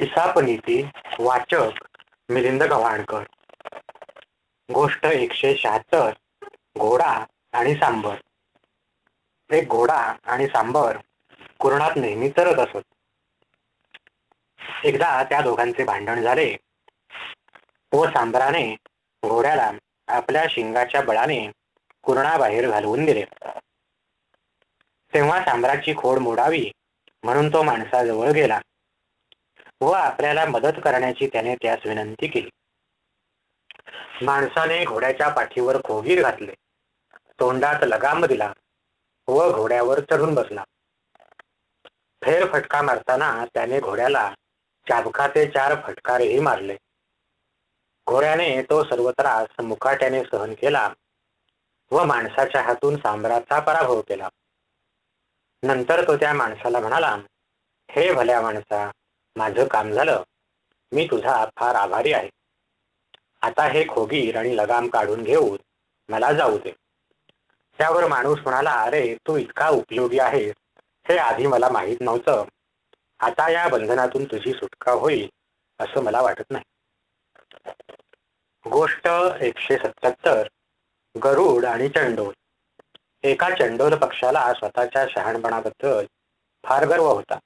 इसापनीती वाचक मिलिंद गव्हाणकर. गोष्ट एकशे शहात्तर घोडा आणि सांबर. एक घोडा आणि सांबर कुरणात नेहमी चरत असत. एकदा त्या दोघांचे भांडण झाले. व सांबराने घोड्याला आपल्या शिंगाच्या बळाने कुरणाबाहेर घालवून दिले. तेव्हा सांबराची खोड मोडावी म्हणून तो माणसाजवळ गेला. व आपल्याला मदत करण्याची त्याने त्यास विनंती केली. माणसाने घोड्याच्या पाठीवर खोगीर घातले. तोंडात लगाम दिला व घोड्यावर चढून बसला. फेर फटका मारताना त्याने घोड्याला चाबकाचे चार फटकारही मारले. घोड्याने तो सर्व त्रास मुकाट्याने सहन केला व माणसाच्या हातून सांबराचा पराभव केला. नंतर तो त्या माणसाला म्हणाला हे भल्या माणसा माझं काम झालं. मी तुझा फार आभारी आहे. आता हे खोगीर आणि लगाम काढून घेऊन मला जाऊ दे. त्यावर माणूस म्हणाला अरे तू इतका उपयोगी आहेस. हे आधी मला माहीत नव्हतं. आता या बंधनातून तुझी सुटका होईल असं मला वाटत नाही. गोष्ट एकशे सत्याहत्तर गरुड आणि चंडोल. एका चंडोल पक्षाला स्वतःच्या शहाणपणाबद्दल फार गर्व होता.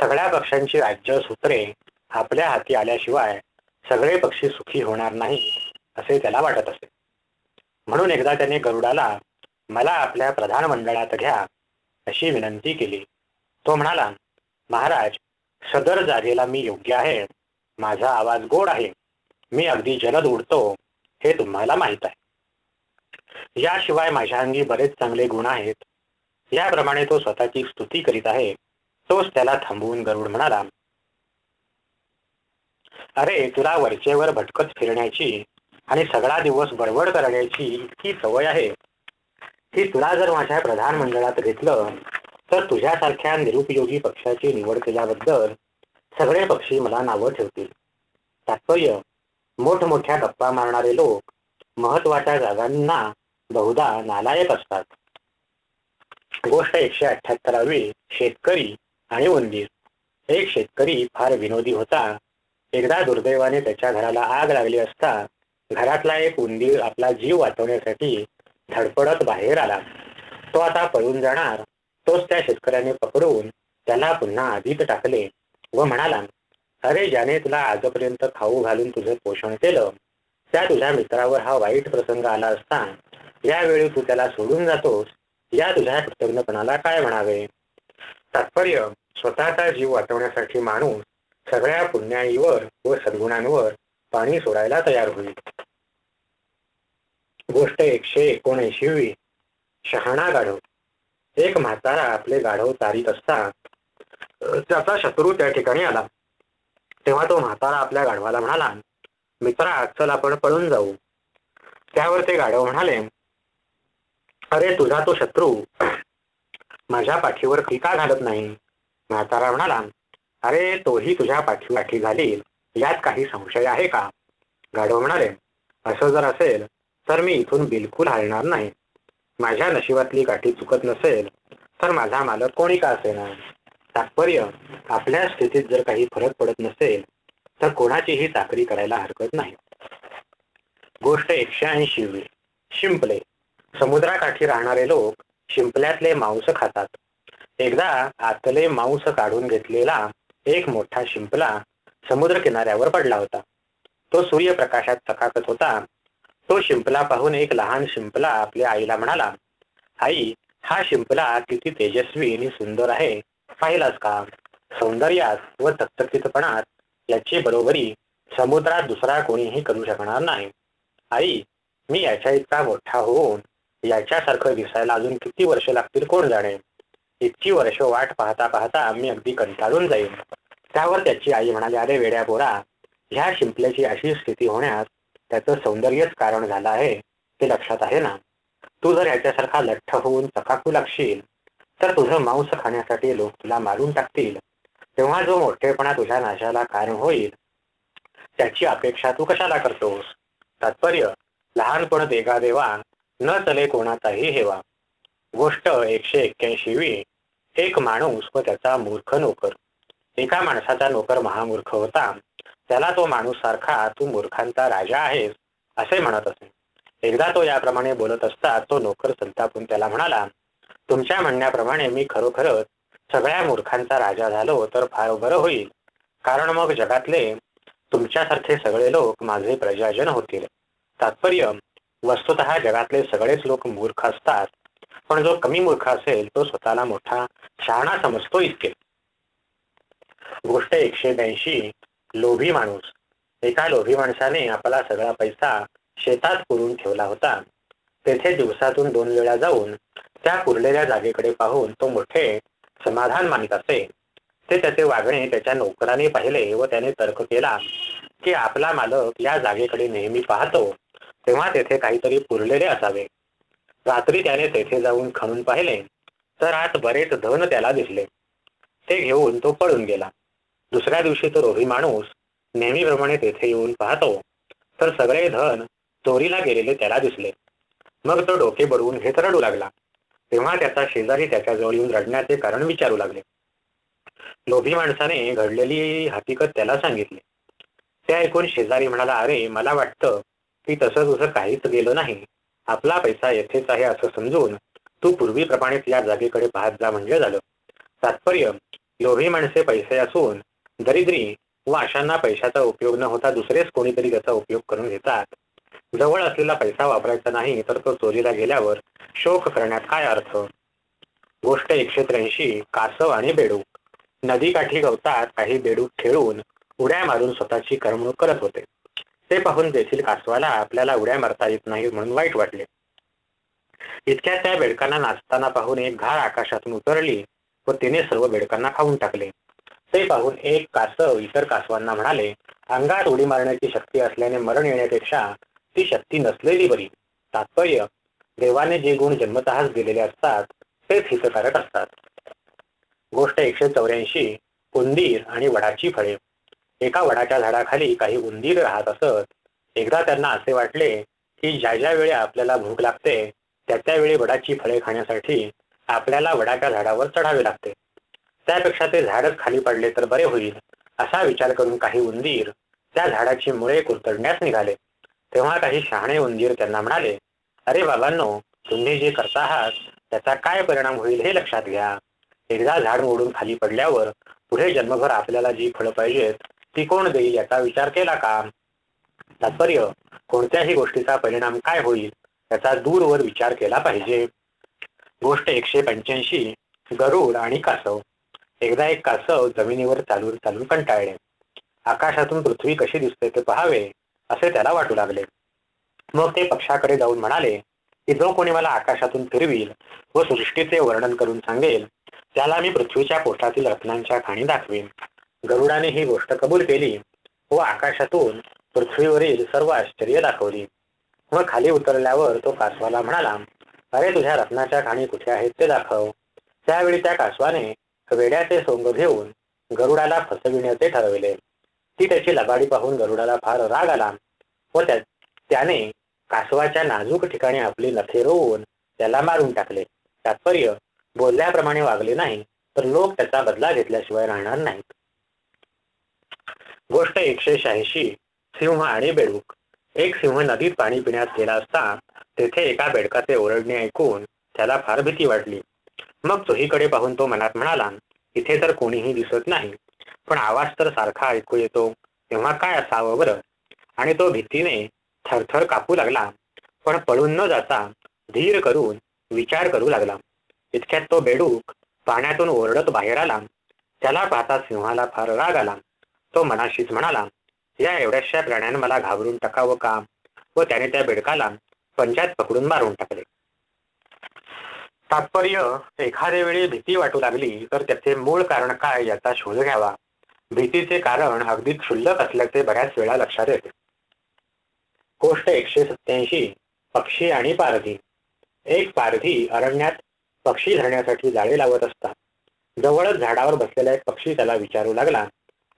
सगळ्या पक्ष्यांची राज्य सूत्रे आपल्या हाती आल्याशिवाय सगळे पक्षी सुखी होणार नाही असे त्याला वाटत असे. म्हणून एकदा त्याने गरुडाला मला आपल्या प्रधानमंडळात घ्या अशी विनंती केली. तो म्हणाला महाराज सदर जागेला मी योग्य आहे. माझा आवाज गोड आहे. मी अगदी जलद उडतो हे तुम्हाला माहीत आहे. याशिवाय माझ्या अंगी बरेच चांगले गुण आहेत. याप्रमाणे तो स्वतःची स्तुती करीत आहे. तोच त्याला थांबवून गरुड म्हणाला अरे तुला वरचेवर भटकत फिरण्याची आणि सगळा दिवस बडबड करण्याची इतकी सवय आहे. की तुला जर माझ्या प्रधानमंडळात घेतलं तर तुझ्यासारख्या निरुपयोगी पक्षाची निवड केल्याबद्दल सगळे पक्षी मला नावं ठेवतील. तात्पर्य मोठमोठ्या गप्पा मारणारे लोक महत्त्वाच्या जागांना बहुधा नालायक असतात. गोष्ट एकशे अठ्याहत्तरावी शेतकरी आणि उंदीर एक शेतकरी फार विनोदी होता. एकदा दुर्दैवाने त्याच्या घराला आग लागली असता घरातला एक उंदीर आपला जीव वाचवण्यासाठी धडपडत बाहेर आला. तो आता पळून जाणार. तोच त्या शेतकऱ्याने पकडून त्याला पुन्हा आधीत टाकले व म्हणाला अरे ज्याने तुला आजपर्यंत खाऊ घालून तुझे पोषण केलं त्या तुझ्या मित्रावर हा वाईट प्रसंग आला असता यावेळी तू त्याला सोडून जातोस. या तुझ्या कृतज्ञपणाला काय म्हणावे? तात्पर्य स्वतःचा जीव वाचवण्यासाठी माणूस सगळ्या पुण्याईवर व सद्गुणांवर पाणी सोडायला तयार होईल. गोष्ट एकशे एकोणऐंशी शहाणा गाढव. एक म्हातारा आपले गाढव तारीत असता त्याचा शत्रू त्या ठिकाणी आला. तेव्हा तो म्हातारा आपल्या गाढवाला म्हणाला मित्रा चल आपण पळून जाऊ. त्यावर ते गाढव म्हणाले अरे तुझा तो शत्रू माझ्या पाठीवर टीका घालत नाही. म्हातारा म्हणाला अरे तोही तुझ्या पाठीपाठी घालील यात काही संशय आहे का? गाढव म्हणाले असं जर असेल तर मी इथून बिलकुल हलणार नाही. माझ्या नशिबातली काठी चुकत नसेल तर माझा मालक कोणी का असेना? तात्पर्य आपल्या स्थितीत जर काही फरक पडत नसेल तर कोणाचीही चाकरी करायला हरकत नाही. गोष्ट एकशे ऐंशी शिंपले. समुद्राकाठी राहणारे लोक शिंपल्यातले मांस खातात. एकदा आतले मांस काढून घेतलेला एक मोठा शिंपला समुद्र किनाऱ्यावर पडला होता. तो सूर्यप्रकाशात चकाकत होता. तो शिंपला पाहून एक लहान शिंपला आपल्या आईला म्हणाला आई हा शिंपला किती तेजस्वी आणि सुंदर आहे. पाहिलास का? सौंदर्यात व तकतकीतपणात याची बरोबरी समुद्रात दुसरा कोणीही करू शकणार नाही. आई मी याच्या इतका मोठा होऊन याच्यासारखं दिसायला अजून किती वर्ष लागतील कोण जाणे? इतकी वर्ष वाट पाहता पाहता आम्ही अगदी कंटाळून जाईल त्यावर त्याची आई म्हणाली अरे वेड्या बोरा ह्या शिंपल्याची अशी स्थिती होण्यास त्याचं सौंदर्यच कारण झालं आहे. ते लक्षात आहे ना? तू जर याच्यासारखा लठ्ठ होऊन चकाकू लागशील तर तुझं मांस खाण्यासाठी लोक तुला मारून टाकतील. तेव्हा जो मोठेपणा तुझ्या नाशाला कारण होईल त्याची अपेक्षा तू कशाला करतोस? तात्पर्य लहानपण देगा देवा न चले कोणाचाही हेवा. गोष्ट एकशे एक्क्याऐंशी एक माणूस व त्याचा मूर्ख नोकर. एका माणसाचा नोकर महामूर्ख होता. त्याला तो माणूस सारखा तू मूर्खांचा राजा आहेस असे म्हणत असे. एकदा तो याप्रमाणे बोलत असता तो नोकर संतापून त्याला म्हणाला तुमच्या म्हणण्याप्रमाणे मी खरोखरच सगळ्या मूर्खांचा राजा झालो तर फार बरं होईल. कारण मग जगातले तुमच्यासारखे सगळे लोक माझे प्रजाजन होतील. तात्पर्य वस्तुत जगातले सगळेच लोक मूर्ख असतात. पण जो कमी मूर्ख असेल तो स्वतःला मोठा शहाणा समजतो इतके. गोष्ट एकशे ब्याऐंशी लोभी माणूस. एका लोभी माणसाने आपला सगळा पैसा शेतात पुरून ठेवला होता. तेथे दिवसातून दोन वेळा जाऊन त्या पुरलेल्या जागेकडे पाहून तो मोठे समाधान मानित असे. ते त्याचे वागणे त्याच्या नोकराने पाहिले व त्याने तर्क केला की आपला मालक या जागेकडे नेहमी पाहतो तेव्हा तेथे काहीतरी पुरलेले असावे. रात्री त्याने तेथे जाऊन खणून पाहिले तर आत बरेच धन त्याला दिसले. ते घेऊन तो पळून गेला. दुसऱ्या दिवशी तो रोही माणूस नेहमीप्रमाणे तेथे येऊन पाहतो तर सगळे धन चोरीला गेलेले त्याला दिसले. मग तो डोके बडवून घेत रडू लागला. तेव्हा त्याचा शेजारी त्याच्याजवळ येऊन रडण्याचे कारण विचारू लागले. लोभी माणसाने घडलेली हकीकत त्याला सांगितली. ते ऐकून शेजारी म्हणाला अरे मला वाटतं की तसं तुझं काहीच गेलं नाही. आपला पैसा येथेच आहे असं समजून तू पूर्वीप्रमाणेच या जागेकडे पाहत जा म्हणजे झालं. तात्पर्य लोभी माणसे पैसे असून दरिद्री व अशांना पैशाचा उपयोग न होता दुसरेच कोणीतरी त्याचा उपयोग करून घेतात. जवळ असलेला पैसा वापरायचा नाही तर तो चोरीला गेल्यावर शोक करण्यात काय अर्थ? गोष्ट एकशे त्र्याऐंशी कासव आणि बेडूक. नदीकाठी गवतात काही बेडूक खेळून उड्या मारून स्वतःची करमणूक करत होते. ते पाहून देखील कासवाला आपल्याला उड्या मारता येत नाही म्हणून वाईट वाटले. इतक्या त्या बेडकांना नाचताना पाहून एक घार आकाशातून उतरली व तिने सर्व बेडकांना खाऊन टाकले. ते पाहून एक कासव इतर कासवांना म्हणाले अंगात उडी मारण्याची शक्ती असल्याने मरण येण्यापेक्षा ती शक्ती नसलेली बरी. तात्पर्य देवाने जे गुण जन्मतःच दिलेले असतात तेच हितकारक असतात. गोष्ट एकशे चौऱ्याऐंशी उंदीर आणि वडाची फळे. एका वडाच्या झाडाखाली काही उंदीर राहत असत. एकदा त्यांना असे वाटले की ज्या ज्या वेळी आपल्याला भूक लागते त्या त्यावेळी वडाची फळे खाण्यासाठी आपल्याला वडाच्या झाडावर चढावे लागते. त्यापेक्षा ते झाडच खाली पडले तर बरे होईल असा विचार करून काही उंदीर त्या झाडाची मुळे कुरतडण्यास निघाले. तेव्हा काही शहाणे उंदीर त्यांना म्हणाले अरे बाबांनो तुम्ही जे करता आहात त्याचा काय परिणाम होईल हे लक्षात घ्या. एकदा झाड मोडून खाली पडल्यावर पुढे जन्मभर आपल्याला जी फळं पाहिजेत ती कोण देईल याचा विचार केला का? तात्पर्य कोणत्याही गोष्टीचा परिणाम काय होईल याचा दूरवर विचार केला पाहिजे. गोष्ट एकशे पंच्याऐंशी गरुड आणि कासव. एकदा एक कासव जमिनीवर चालून चालून कंटाळले. आकाशातून पृथ्वी कशी दिसते ते पहावे असे त्याला वाटू लागले. मग ते पक्षाकडे जाऊन म्हणाले की जो कोणी मला आकाशातून फिरवील व सृष्टीचे वर्णन करून सांगेल. त्याला मी पृथ्वीच्या पोटातील रत्नांच्या खाणी दाखवेन. गरुडाने ही गोष्ट कबूल केली व आकाशातून पृथ्वीवरील सर्व आश्चर्य दाखवली. व खाली उतरल्यावर तो कासवाला म्हणाला अरे तुझ्या रत्नाच्या खाणी कुठे आहेत ते दाखव. त्यावेळी त्या कासवाने वेड्याचे सोंग घेऊन गरुडाला फसविण्याचे ठरविले. ती त्याची लबाडी पाहून गरुडाला फार राग आला व त्याने कासवाच्या नाजूक ठिकाणी आपली नखे रोवून त्याला मारून टाकले. तात्पर्य बोलल्याप्रमाणे वागले नाही तर लोक त्याचा बदला घेतल्याशिवाय राहणार नाहीत. गोष्ट एकशे शहाऐंशी सिंह आणि बेडूक. एक सिंह नदीत पाणी पिण्यात गेला असता तेथे एका बेडकाचे ओरडणे ऐकून त्याला फार भीती वाटली. मग चोहीकडे पाहून तो मनात म्हणाला इथे तर कोणीही दिसत नाही पण आवाज तर सारखा ऐकू येतो. तेव्हा काय असावं बरं? आणि तो भीतीने थरथर कापू लागला पण पळून न जाता धीर करून विचार करू लागला. इतक्यात तो बेडूक पाण्यातून ओरडत बाहेर आला. त्याला पाहता सिंहाला फार राग आला. तो मनाशीच म्हणाला या एवढ्याशा प्राण्यानं मला घाबरून टाकावं का? व त्याने त्या बेडकाला पंचायत पकडून मारून टाकले. तात्पर्य एखाद्या वेळी भीती वाटू लागली तर त्याचे मूळ कारण काय याचा शोध घ्यावा. भीतीचे कारण अगदी क्षुल्लक असल्याचे बऱ्याच वेळा लक्षात येते. गोष्ट एकशे सत्याऐंशी पक्षी आणि पारधी. एक पारधी अरण्यात पक्षी धरण्यासाठी जाळे लावत असता. जवळच झाडावर बसलेला एक पक्षी त्याला विचारू लागला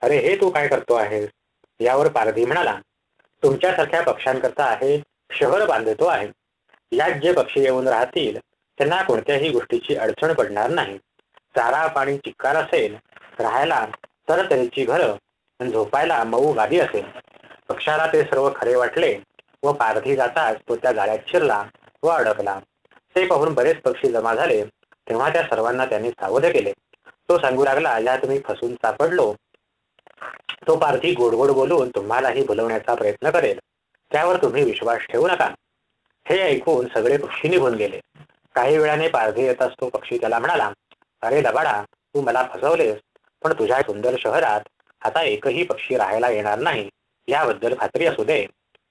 अरे हे तू काय करतो आहेस? यावर पारधी म्हणाला. तुमच्यासारख्या पक्ष्यांकरता आहे शहर बांधतो आहे. यात जे पक्षी येऊन राहतील त्यांना कोणत्याही गोष्टीची अडचण पडणार नाही. चारा पाणी चिक्कार असेल राहायला तर त्यांची घरं झोपायला मऊ गादी असेल. पक्षाला ते सर्व खरे वाटले व पारधी जाताच तो त्या गाड्यात शिरला व अडकला. ते पाहून बरेच पक्षी जमा झाले. तेव्हा त्या सर्वांना त्यांनी सावध केले. तो सांगू लागला या तुम्ही फसून सापडलो. तो पारधी गोडगोड बोलून तुम्हालाही भुलवण्याचा प्रयत्न करेल. त्यावर तुम्ही विश्वास ठेवू नका. हे ऐकून सगळे पक्षी निघून गेले. काही वेळाने पारधी येत असतो पक्षी त्याला म्हणाला अरे लबाडा तू मला फसवलेस पण तुझ्या सुंदर शहरात आता एकही पक्षी राहायला येणार नाही. याबद्दल खात्री असू दे.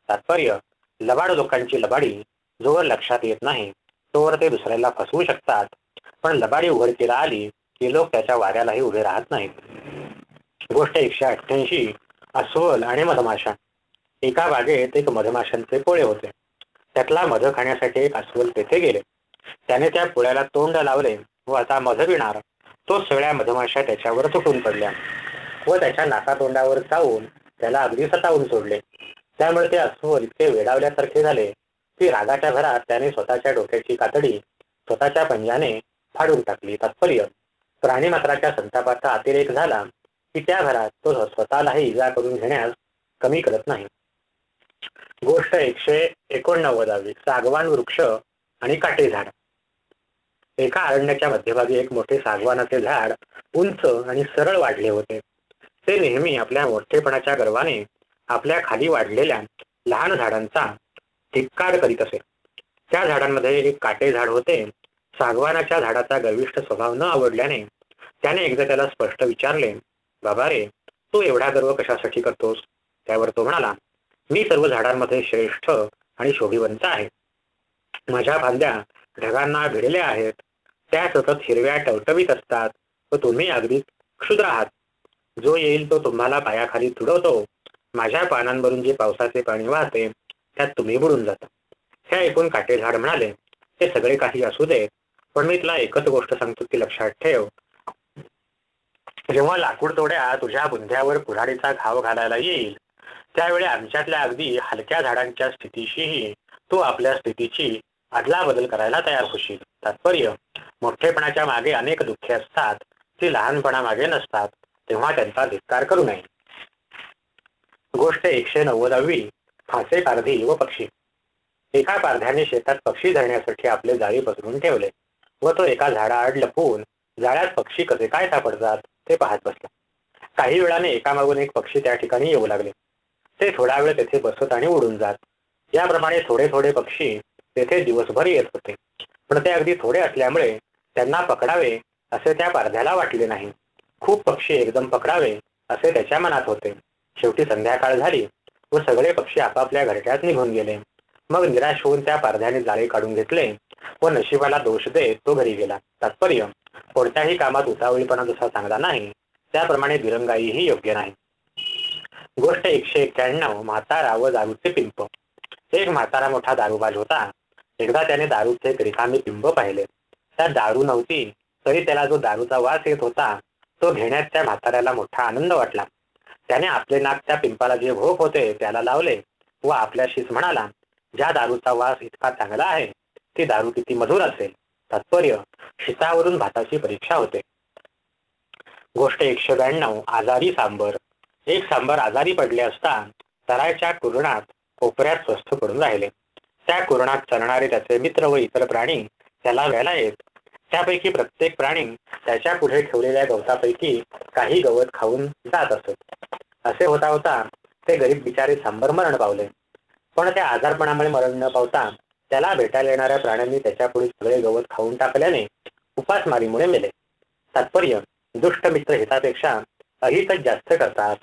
तात्पर्य लबाड लोकांची लबाडी जोवर लक्षात येत नाही तोवर ते दुसऱ्याला फसवू शकतात. पण लबाडी उघडकीला आली की लोक त्याच्या वाऱ्यालाही उभे राहत नाहीत. गोष्ट एकशे अठ्ठ्याऐंशी अस्वल आणि मधमाशा. एका बागेत एक मधमाशांचे पोळे होते. त्यातला मध खाण्यासाठी एक अस्वल तेथे गेले. त्याने त्या पोळ्याला तोंड लावले व आता मध पिणार. तो सगळ्या मधमाशा त्याच्यावर तुटून पडल्या व त्याच्या नाकातोंडावर चावून त्याला अगदी सतावून सोडले. त्यामुळे ते अस्वल इतके वेडावल्यासारखे झाले की रागाच्या भरात त्याने स्वतःच्या डोक्याची कातडी स्वतःच्या पंजाने फाडून टाकली तात्पर्य. प्राणीमात्राच्या संतापाचा अतिरेक झाला की त्या घरात तो स्वतःलाही इजा करून घेण्यास कमी करत नाही. गोष्ट एकशे एकोणनव्वदावी. सागवान वृक्ष आणि काटे झाड एका अरण्याच्या मध्यभागी एक मोठे सागवानाचे झाड उंच आणि सरळ वाढले होते. ते नेहमी आपल्या मोठेपणाच्या गर्वाने आपल्या खाली वाढलेल्या लहान झाडांचा धिक्कार करीत असे. त्या झाडांमध्ये एक काटे झाड होते. सागवानाच्या झाडाचा गर्विष्ठ स्वभाव न आवडल्याने त्याने एकदा त्याला स्पष्ट विचारले बाबा रे तू एवढा गर्व कशासाठी करतोस? त्यावर तो म्हणाला मी सर्व झाडांमध्ये श्रेष्ठ आणि शोभिवंत आहे. माझ्या फांद्या ढगांना भिडल्या आहेत. त्या सतत हिरव्या टवटवीत असतात व तुम्ही अगदी क्षुद्र आहात. जो येईल तो तुम्हाला पायाखाली तुडवतो. माझ्या पानांवरून जे पावसाचे पाणी वाहते त्यात तुम्ही बुडून जाता. हे ऐकून काटे झाड म्हणाले ते सगळे काही असू दे पण मी तुला एकच गोष्ट सांगतो की लक्षात ठेव. जेव्हा लाकूड तोड्या तुझ्या बुंध्यावर कुऱ्हाडीचा घाव घालायला येईल त्यावेळी आमच्यातल्या अगदी हलक्या झाडांच्या स्थितीशीही तू आपल्या स्थितीची अदला बदल करायला तयार होशील. तात्पर्य मोठेपणाच्या मागे अनेक दुःखे असतात ती लहानपणा मागे नसतात तेव्हा त्यांचा धिक्कार करू नये. गोष्ट एकशे नव्वदावी फासे पारधी व पक्षी. एका पारध्याने शेतात पक्षी धरण्यासाठी आपले जाळी पसरून ठेवले व तो एका झाडाआड लपवून जाळ्यात पक्षी कसे काय सापडतात? ते पाहत बसला. काही वेळाने एकामागून एक पक्षी त्या ठिकाणी येऊ लागले. ते थोडा वेळ तेथे बसत आणि उडून जात. याप्रमाणे थोडे थोडे पक्षी तेथे दिवसभर येत होते. पण ते अगदी थोडे असल्यामुळे त्यांना पकडावे असे त्या पारध्याला वाटले नाही. खूप पक्षी एकदम पकडावे असे त्याच्या मनात होते. शेवटी संध्याकाळ झाली व सगळे पक्षी आपापल्या घरट्यात निघून गेले. मग निराश होऊन त्या पारध्याने जाळे काढून घेतले व नशिबाला दोष देत तो घरी गेला. तात्पर्य कोणत्याही कामात उतावळीपणा जसा चांगला नाही. त्याप्रमाणे दिरंगाईही योग्य नाही. गोष्ट एकशे एक्क्याण्णव म्हातारा व दारूचे पिंप. एक म्हातारा मोठा दारूबाज होता. एकदा त्याने दारूचे एक रिकामी पिंप पाहिले. त्यात दारू नव्हती तरी त्याला जो दारूचा वास येत होता तो घेण्यात त्या म्हाताऱ्याला मोठा आनंद वाटला. त्याने आपले नाक त्या पिंपाला जे भोक होते त्याला लावले व आपल्याशीच म्हणाला ज्या दारूचा वास इतका चांगला आहे ती दारू किती मधुर असेल. तात्पर्य शितावरून भाताची परीक्षा होते. गोष्ट एकशे ब्याण्णव आजारी सांबर. एक सांबर आजारी पडले असता सरायच्या कुरणात कोपऱ्यात स्वस्थ पडून राहिले. त्या कुरणात चरणारे त्याचे मित्र व इतर प्राणी त्याला व्हायला येत. त्यापैकी प्रत्येक प्राणी त्याच्या पुढे ठेवलेल्या गवतापैकी काही गवत खाऊन जात असत. असे होता होता ते गरीब बिचारे सांबर मरण पावले. पण त्या आजारपणामुळे मरण न पावता त्याला भेटायला येणाऱ्या प्राण्यांनी त्याच्यापुढे सगळे गवत खाऊन टाकल्याने उपासमारीमुळे मेले. तात्पर्य दुष्ट मित्र हितापेक्षा अहितच जास्त करतात.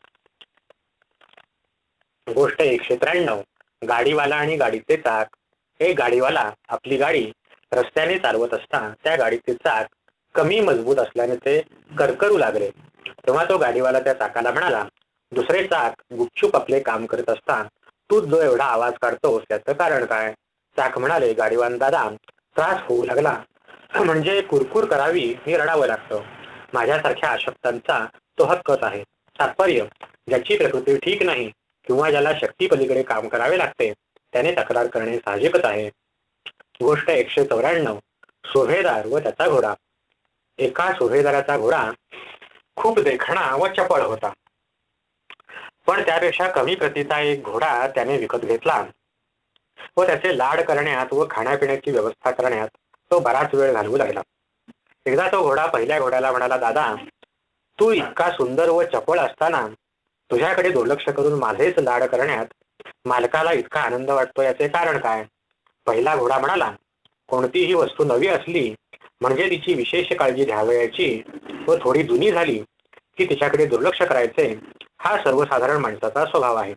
गोष्ट एकशे त्र्याण्णव गाडीवाला आणि गाडीचे चाक. एक गाडीवाला आपली गाडी रस्त्याने चालवत असता त्या गाडीचे चाक कमी मजबूत असल्याने ते करकरू लागले. तेव्हा तो गाडीवाला त्या चाकाला म्हणाला दुसरे चाक गुपचूप आपले काम करत असता तू जो एवढा आवाज काढतोस त्याचं कारण काय? चाक म्हणाले गाडीवान दादा त्रास होऊ लागला. म्हणजे कुरकुर करावी हे रडावं लागतं. माझ्यासारख्या अशक्तांचा तो हक्कच आहे. तात्पर्य ज्याची प्रकृती ठीक नाही किंवा ज्याला शक्ती पलीकडे काम करावे लागते त्याने तक्रार करणे साहजिकच आहे. गोष्ट एकशे चौऱ्याण्णव सुभेदार व त्याचा घोडा. एका सुभेदाराचा घोडा खूप देखणा व चपळ होता. पण त्यापेक्षा कमी प्रतीचा एक घोडा त्याने विकत घेतला. व त्याचे लाड करण्यात व खाण्यापिण्याची व्यवस्था करण्यात तो बराच वेळ घालवू लागला. एकदा तो घोडा पहिल्या घोड्याला म्हणाला दादा तू इतका सुंदर व चपळ असताना तुझ्याकडे दुर्लक्ष करून माझेच लाड करण्यात मालकाला इतका आनंद वाटतो याचे कारण काय? पहिला घोडा म्हणाला कोणतीही वस्तू नवी असली म्हणजे तिची विशेष काळजी घ्यावयाची व थोडी जुनी झाली की तिच्याकडे दुर्लक्ष करायचे हा सर्वसाधारण माणसाचा स्वभाव आहे.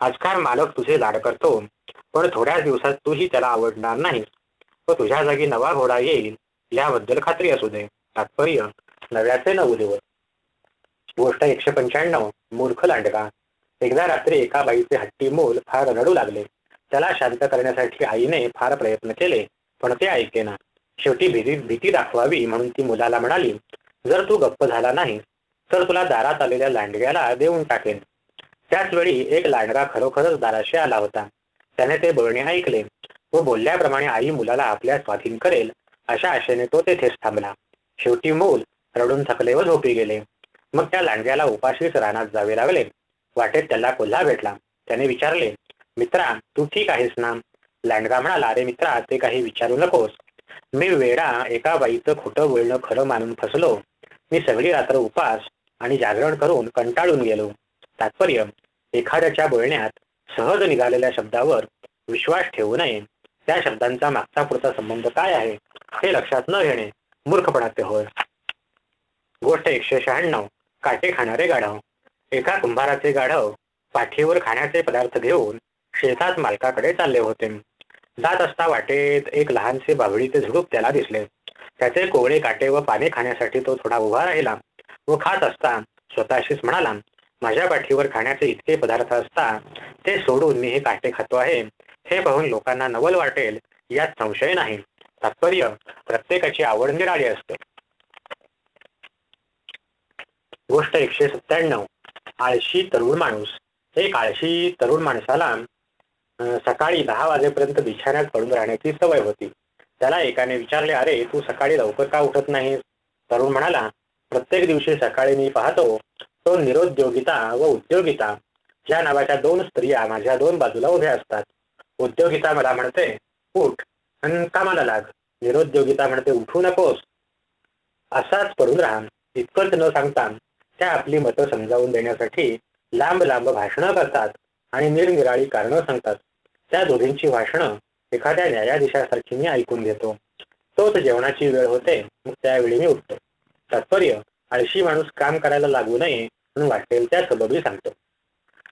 आजकाल मालक तुझे लाड करतो पण थोड्याच दिवसात तूही त्याला आवडणार नाही. व तुझ्या जागी नवा घोडा येईल याबद्दल खात्री असू दे. तात्पर्य नव्याचे नऊ दिवस. गोष्ट एकशे पंच्याण्णव. मूर्ख लांडगा. एकदा रात्री एका बाईचे हट्टी मूल फार रडू लागले. त्याला शांत करण्यासाठी आईने फार प्रयत्न केले पण ते ऐकेना. शेवटी भीती भीती दाखवावी म्हणून ती मुलाला म्हणाली जर तू गप्प झाला नाही तर तुला दारात आलेल्या लांडग्याला देऊन टाकेन. त्याच वेळी एक लांडगा खरोखरच दाराशी आला होता. त्याने ते बोलणे ऐकले. व बोलल्याप्रमाणे आई मुलाला आपल्या स्वाधीन करेल. अशा आशेने तो तेथेच थांबला. शेवटी मूल रडून थकले व झोपी गेले. मग त्या लांडग्याला उपाशीच रानात जावे लागले. वाटेत त्याला कोल्हा भेटला. त्याने विचारले मित्रा तू ठीक आहेस ना? लांडगा म्हणाला अरे मित्रा ते काही विचारू नकोस. मी वेडा एका बाईचं खोटं बोलणं खरं मानून फसलो. मी सगळी रात्र उपास आणि जागरण करून कंटाळून गेलो. तात्पर्य एखाद्याच्या बोलण्यात सहज निघालेल्या शब्दावर विश्वास ठेवू नये. त्या शब्दांचा मागचा पुढचा संबंध काय आहे हे लक्षात न घेणे मूर्खपणाचे होय. गोष्ट एकशे शहाण्णव. काटे खाणारे गाढव. एका कुंभाराचे गाढव पाठीवर खाण्याचे पदार्थ घेऊन शेतात मालकाकडे चालले होते. जात असता वाटेत एक लहानसे बाभळीचे झुडूप त्याला दिसले. त्याचे कोवळे काटे व पाने खाण्यासाठी तो थोडा उभा राहिला. व खात असता स्वतःशीच म्हणाला माझ्या पाठीवर खाण्याचे इतके पदार्थ असता ते सोडून मी हे काटे खातो आहे. हे पाहून लोकांना नवल वाटेल यात संशय नाही. तात्पर्य प्रत्येकाची आवड निराळी असते. गोष्ट एकशे सत्त्याण्णव. आळशी तरुण माणूस. एक आळशी तरुण माणसाला सकाळी दहा वाजेपर्यंत बिछाण्यात पडून राहण्याची सवय होती. त्याला एकाने विचारले अरे तू सकाळी लवकर का उठत नाहीस? तरुण म्हणाला प्रत्येक दिवशी सकाळी मी पाहतो तो निरोद्योगिता व उद्योगिता. या नावाच्या दोन स्त्रिया माझ्या दोन बाजूला उभ्या असतात. उद्योगिता मला म्हणते उठ आणि कामाला लाग. निरोद्योगिता म्हणते उठू नकोस. असाच पडून राहा. इतकंच न सांगता त्या आपली मतं समजावून देण्यासाठी लांब लांब भाषणं करतात आणि निरनिराळी कारणं सांगतात. त्या दोघींची भाषणं एखाद्या न्यायाधीशासारखी मी ऐकून घेतो. तोच जेवणाची वेळ होते मग त्यावेळी मी उठतो. तात्पर्य आळशी माणूस काम करायला लागू नये म्हणून वाटेल त्या सबबी सांगतो.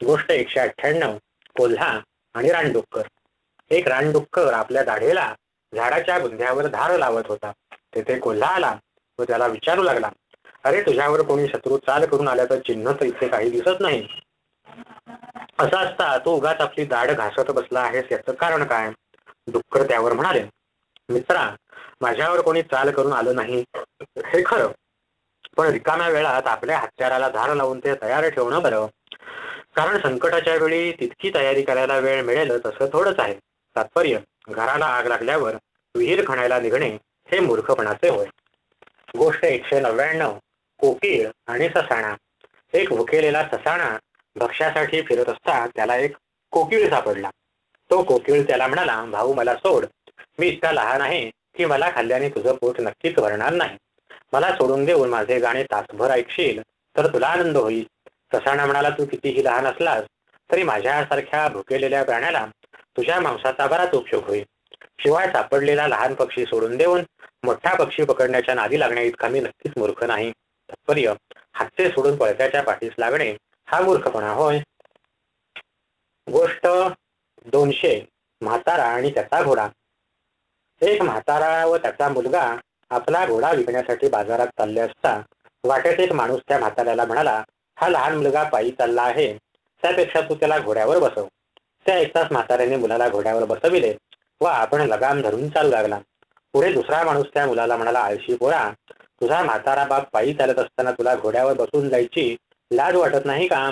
गोष्ट एकशे अठ्ठ्याण्णव कोल्हा आणि रानडुक्कर. एक रानडुक्कर आपल्या दाढेला झाडाच्या बुंध्यावर धार लावत होता. तेथे कोल्हा आला व त्याला विचारू लागला अरे तुझ्यावर कोणी शत्रू चाल करून आल्याचं चिन्ह तर इथे काही दिसत नाही. असा असता तो उगाच आपली दाढ घासत बसला आहेस याचं कारण काय? डुक्कर त्यावर म्हणाले मित्रा माझ्यावर कोणी चाल करून आलं नाही. हे खरं. पण रिकाम्या वेळात आपल्या हत्याराला धार लावून ते तयार ठेवणं बरं. कारण संकटाच्या वेळी तितकी तयारी करायला वेळ मिळेल तसं थोडंच आहे. तात्पर्य घराला आग लागल्यावर विहीर खणायला निघणे हे मूर्खपणाचे होय. गोष्ट एकशे नव्याण्णव कोकिळ आणि ससाणा. एक भुकेलेला ससाणा भक्ष्यासाठी फिरत असता त्याला एक कोकिळ सापडला. तो कोकिळ त्याला म्हणाला भाऊ मला सोड. मी इतका लहान आहे की मला खाल्ल्याने तुझं पोट नक्कीच भरणार नाही. मला सोडून देऊन माझे गाणे तासभर ऐकशील तर तुला आनंद होईल. ससाणा म्हणाला तू कितीही लहान असलास तरी माझ्यासारख्या भुकेलेल्या प्राण्याला तुझ्या मांसाचा बराच उपयोग होईल. शिवाय सापडलेला लहान पक्षी सोडून देऊन मोठा पक्षी पकडण्याच्या नादी लागण्या इतका मी नक्कीच मूर्ख नाही. तात्पर्य हातचे सोडून पळत्याच्या पाठीस लागणे हा मूर्खपणा होय. गोष्ट दोनशे म्हातारा आणि त्याचा घोडा. एक म्हातारा व त्याचा मुलगा आपला घोडा विकण्यासाठी बाजारात चालले असता वाटेत एक माणूस त्या म्हाताऱ्याला म्हणाला हा लहान मुलगा पायी चालला आहे. त्यापेक्षा तू त्याला घोड्यावर बसव. त्या एक तास म्हाताऱ्याने मुलाला घोड्यावर बसविले व आपण लगाम धरून चालू लागला. पुढे दुसरा माणूस त्या मुलाला म्हणाला आळशी पोळा तुझा म्हातारा बाप पायी चालत असताना तुला घोड्यावर बसून जायची लाज वाटत नाही का?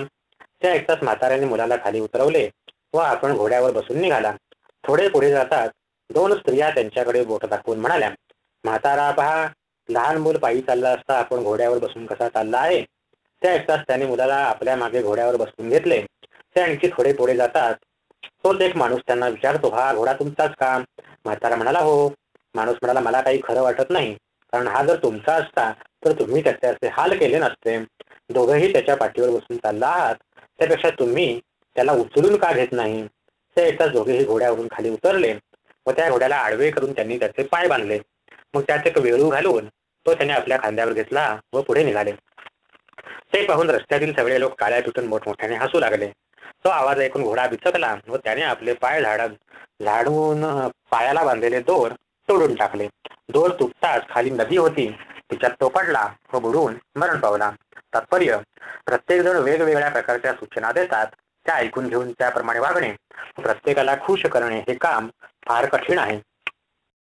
त्या ऐकताच म्हाताऱ्याने मुलाला खाली उतरवले व आपण घोड्यावर बसून निघाला. थोडे पुढे जातात दोन स्त्रिया त्यांच्याकडे बोट दाखवून म्हणाल्या म्हातारा पहा लहान मूल पायी चालला असता आपण घोड्यावर बसून कसा चालला आहे? त्या ऐकताच त्याने मुलाला आपल्या मागे घोड्यावर बसवून घेतले. ते आणखी थोडे पुढे जातात. तोच एक माणूस त्यांना विचारतो हा घोडा तुमचाच का? म्हातारा म्हणाला हो. माणूस म्हणाला मला काही खरं वाटत नाही. कारण हा जर तुमचा असता तर तुम्ही त्याचे असे हाल केले नसते. दोघंही त्याच्या पाठीवर बसून चालला आहात. त्यापेक्षा तुम्ही त्याला उचलून का घेत नाही? ते एकताच दोघेही घोड्यावरून खाली उतरले व त्या घोड्याला आडवे करून त्यांनी त्याचे पाय बांधले. मग त्यात एक वेळू घालून तो त्याने आपल्या खांद्यावर घेतला व पुढे निघाले. ते पाहून रस्त्यातील सगळे लोक काळ्या तुटून मोठमोठ्याने हसू लागले. तो आवाज ऐकून घोडा बिचकला व त्याने आपले पाय झाड झाडून पायाला बांधलेले दोर तोडून टाकले. दोर तुटताच खाली नदी होती. तिच्यात तो पडला व बुडून मरण पावला. तात्पर्य प्रत्येक जण वेगवेगळ्या प्रकारच्या सूचना देतात त्या ऐकून घेऊन त्याप्रमाणे वागणे. प्रत्येकाला खुश करणे हे काम फार कठीण आहे.